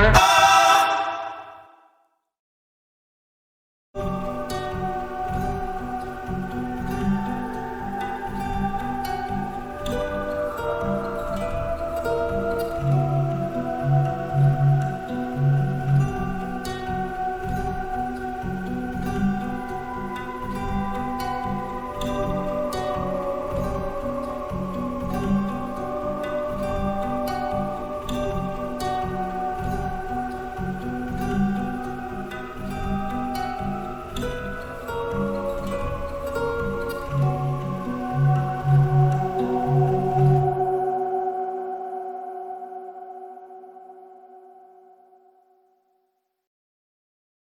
corner.